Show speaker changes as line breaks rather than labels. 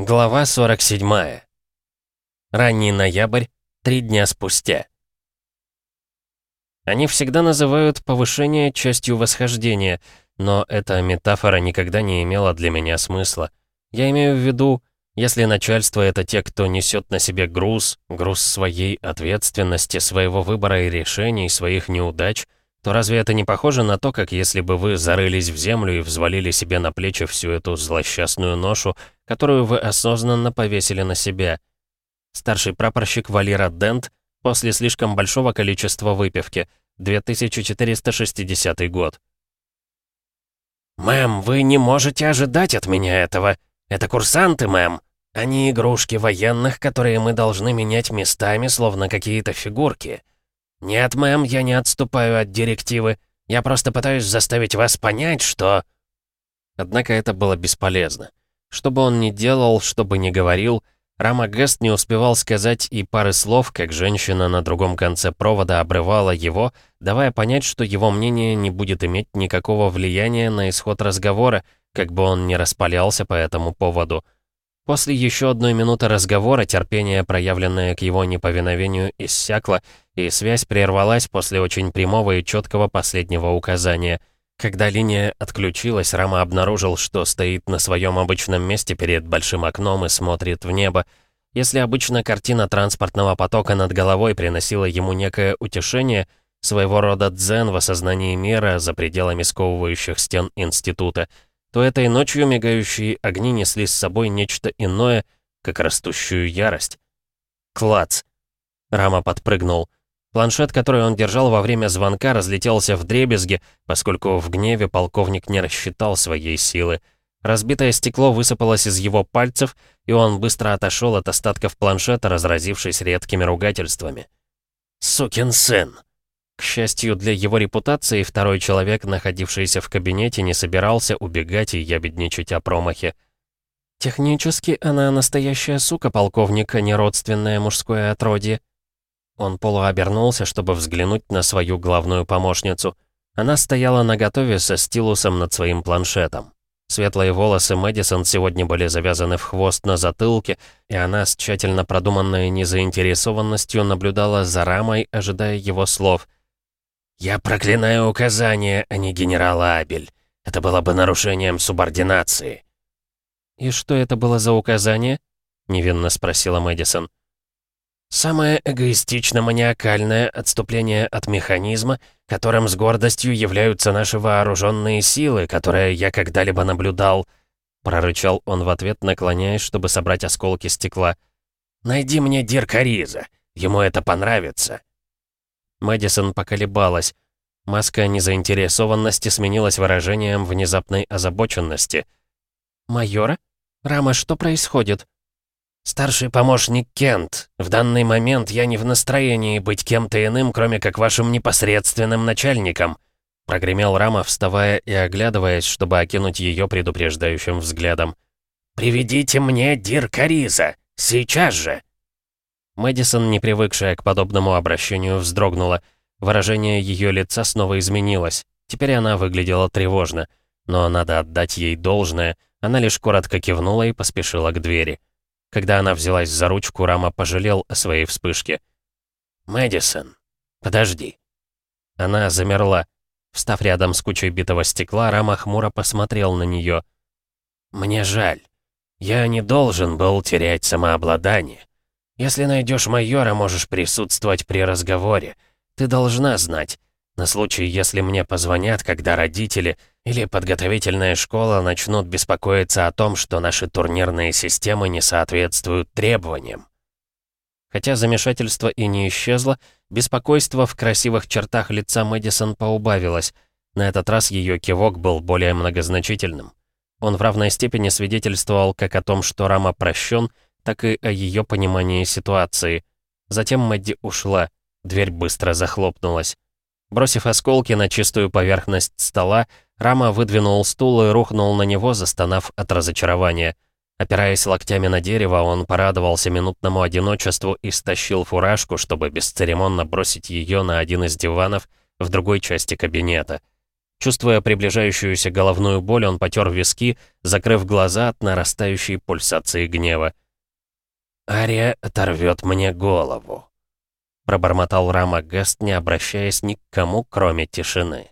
Глава 47. Ранний ноябрь, три дня спустя. Они всегда называют повышение частью восхождения, но эта метафора никогда не имела для меня смысла. Я имею в виду, если начальство — это те, кто несет на себе груз, груз своей ответственности, своего выбора и решений, своих неудач — то разве это не похоже на то, как если бы вы зарылись в землю и взвалили себе на плечи всю эту злосчастную ношу, которую вы осознанно повесили на себя? Старший прапорщик Валера Дент после слишком большого количества выпивки, 2460 год.
«Мэм, вы не можете ожидать от меня этого. Это курсанты, мэм. Они игрушки военных, которые мы должны менять местами, словно какие-то фигурки. «Нет, мэм, я не отступаю от директивы. Я просто пытаюсь заставить вас понять, что...»
Однако это было бесполезно. Что бы он ни делал, что бы ни говорил, Рама Гест не успевал сказать и пары слов, как женщина на другом конце провода обрывала его, давая понять, что его мнение не будет иметь никакого влияния на исход разговора, как бы он ни распалялся по этому поводу. После еще одной минуты разговора терпение, проявленное к его неповиновению, иссякло, и связь прервалась после очень прямого и четкого последнего указания. Когда линия отключилась, Рама обнаружил, что стоит на своем обычном месте перед большим окном и смотрит в небо. Если обычно картина транспортного потока над головой приносила ему некое утешение, своего рода дзен в осознании мира за пределами сковывающих стен института — то этой ночью мигающие огни несли с собой нечто иное, как растущую ярость. Клац! Рама подпрыгнул. Планшет, который он держал во время звонка, разлетелся в дребезги, поскольку в гневе полковник не рассчитал своей силы. Разбитое стекло высыпалось из его пальцев, и он быстро отошел от остатков планшета, разразившись редкими ругательствами. «Сукин сын!» К счастью для его репутации, второй человек, находившийся в кабинете, не собирался убегать и ябедничать о промахе. «Технически она настоящая сука, полковник, а не родственное мужское отродье». Он полуобернулся, чтобы взглянуть на свою главную помощницу. Она стояла наготове со стилусом над своим планшетом. Светлые волосы Мэдисон сегодня были завязаны в хвост на затылке, и она с тщательно продуманной незаинтересованностью наблюдала за рамой, ожидая его слов — «Я проклинаю указание, а не генерала Абель. Это было бы нарушением субординации». «И что это было за указание?» — невинно спросила Мэдисон.
«Самое эгоистично-маниакальное отступление от механизма, которым с гордостью являются наши вооруженные силы, которые я когда-либо наблюдал», — прорычал он в ответ, наклоняясь, чтобы собрать осколки стекла. «Найди мне Дирка Риза. Ему это понравится».
Мэдисон поколебалась. Маска незаинтересованности сменилась выражением внезапной озабоченности. «Майора? Рама, что происходит?»
«Старший помощник Кент, в данный момент я не в настроении быть кем-то иным, кроме как вашим непосредственным начальником», прогремел Рама, вставая и оглядываясь, чтобы окинуть ее предупреждающим взглядом. «Приведите мне Дирка Риза! Сейчас же!»
Мэдисон, не привыкшая к подобному обращению, вздрогнула. Выражение ее лица снова изменилось. Теперь она выглядела тревожно. Но надо отдать ей должное. Она лишь коротко кивнула и поспешила к двери. Когда она взялась за ручку, Рама пожалел о своей вспышке.
«Мэдисон, подожди».
Она замерла. Встав рядом с кучей битого стекла, Рама хмуро посмотрел на нее.
«Мне жаль. Я не должен был терять самообладание. Если найдешь майора, можешь присутствовать при разговоре. Ты должна знать. На случай, если мне позвонят, когда родители или подготовительная школа начнут беспокоиться о том, что наши турнирные системы не соответствуют требованиям.
Хотя замешательство и не исчезло, беспокойство в красивых чертах лица Мэдисон поубавилось. На этот раз ее кивок был более многозначительным. Он в равной степени свидетельствовал как о том, что Рама прощен, так и о ее понимании ситуации. Затем Мэдди ушла, дверь быстро захлопнулась. Бросив осколки на чистую поверхность стола, Рама выдвинул стул и рухнул на него, застонав от разочарования. Опираясь локтями на дерево, он порадовался минутному одиночеству и стащил фуражку, чтобы бесцеремонно бросить ее на один из диванов в другой части кабинета. Чувствуя приближающуюся головную боль, он потер виски, закрыв глаза от нарастающей пульсации гнева.
«Ария оторвет мне голову», — пробормотал Рама Гест, не обращаясь ни к кому, кроме тишины.